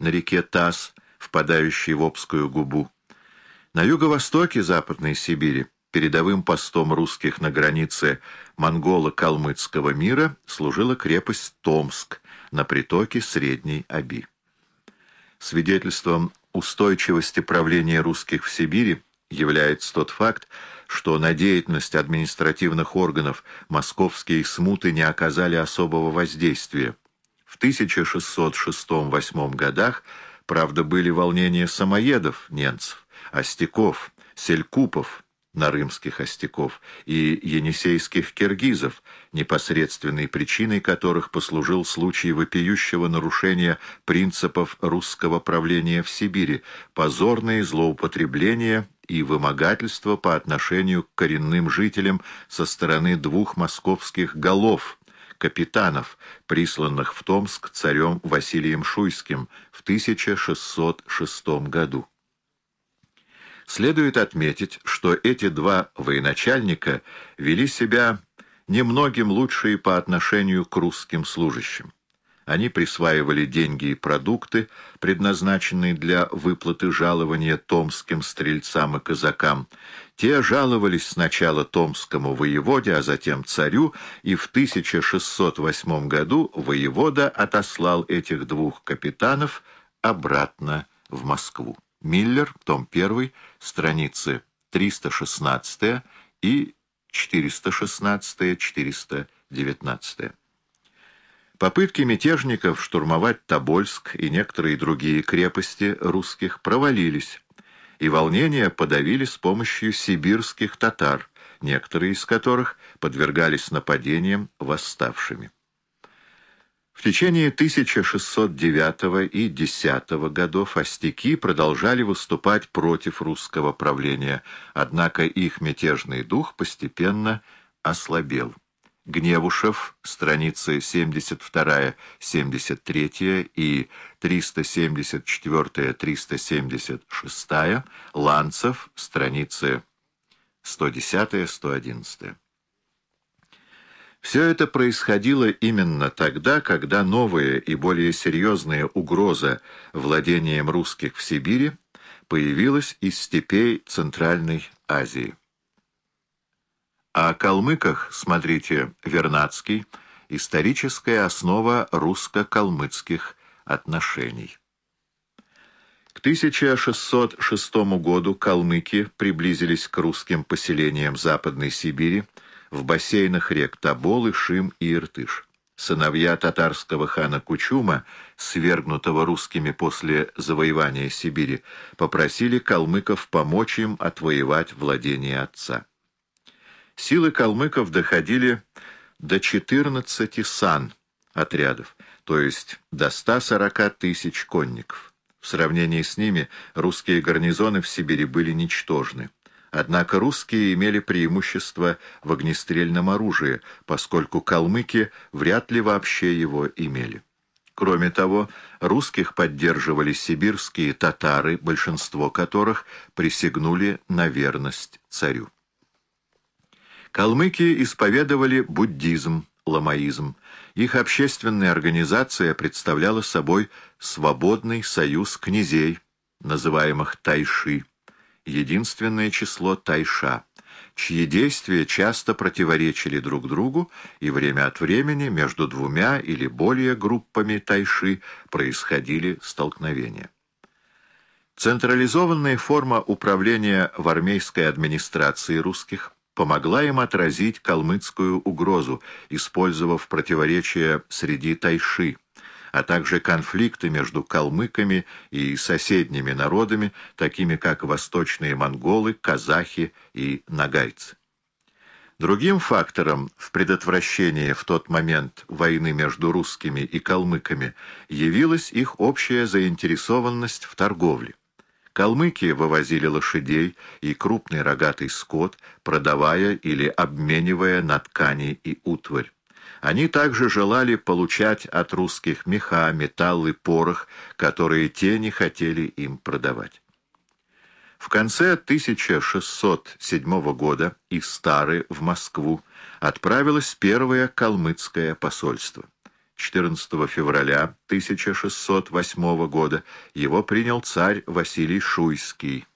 на реке Таз, впадающей в Обскую губу. На юго-востоке Западной Сибири передовым постом русских на границе монголо-калмыцкого мира служила крепость Томск на притоке Средней Оби. Свидетельством устойчивости правления русских в Сибири является тот факт, что на деятельность административных органов московские смуты не оказали особого воздействия. В 1606-8 годах, правда, были волнения самоедов, немцев, остяков, селькупов, нарымских остяков и енисейских киргизов, непосредственной причиной которых послужил случай вопиющего нарушения принципов русского правления в Сибири, позорные злоупотребления и вымогательства по отношению к коренным жителям со стороны двух московских голов, капитанов, присланных в Томск царем Василием Шуйским в 1606 году. Следует отметить, что эти два военачальника вели себя немногим лучше по отношению к русским служащим. Они присваивали деньги и продукты, предназначенные для выплаты жалования томским стрельцам и казакам. Те жаловались сначала томскому воеводе, а затем царю, и в 1608 году воевода отослал этих двух капитанов обратно в Москву. Миллер, том 1, страницы 316 и 416-419. Попытки мятежников штурмовать Тобольск и некоторые другие крепости русских провалились, и волнения подавили с помощью сибирских татар, некоторые из которых подвергались нападениям восставшими. В течение 1609 и 10 годов остяки продолжали выступать против русского правления, однако их мятежный дух постепенно ослабел. Гневушев, страницы 72-73 и 374-376, Ланцев, страницы 110-111. Все это происходило именно тогда, когда новая и более серьезная угроза владением русских в Сибири появилась из степей Центральной Азии. О калмыках смотрите Вернадский «Историческая основа русско-калмыцких отношений». К 1606 году калмыки приблизились к русским поселениям Западной Сибири, в бассейнах рек Тобол, Шим и Иртыш. Сыновья татарского хана Кучума, свергнутого русскими после завоевания Сибири, попросили калмыков помочь им отвоевать владение отца. Силы калмыков доходили до 14 сан отрядов, то есть до 140 тысяч конников. В сравнении с ними русские гарнизоны в Сибири были ничтожны. Однако русские имели преимущество в огнестрельном оружии, поскольку калмыки вряд ли вообще его имели. Кроме того, русских поддерживали сибирские татары, большинство которых присягнули на верность царю. Калмыки исповедовали буддизм, ламаизм. Их общественная организация представляла собой свободный союз князей, называемых тайши единственное число тайша, чьи действия часто противоречили друг другу, и время от времени между двумя или более группами тайши происходили столкновения. Централизованная форма управления в армейской администрации русских помогла им отразить калмыцкую угрозу, использовав противоречия среди тайши, а также конфликты между калмыками и соседними народами, такими как восточные монголы, казахи и нагайцы. Другим фактором в предотвращении в тот момент войны между русскими и калмыками явилась их общая заинтересованность в торговле. Калмыки вывозили лошадей и крупный рогатый скот, продавая или обменивая на ткани и утварь. Они также желали получать от русских меха, металл и порох, которые те не хотели им продавать. В конце 1607 года из Стары в Москву отправилось первое калмыцкое посольство. 14 февраля 1608 года его принял царь Василий Шуйский.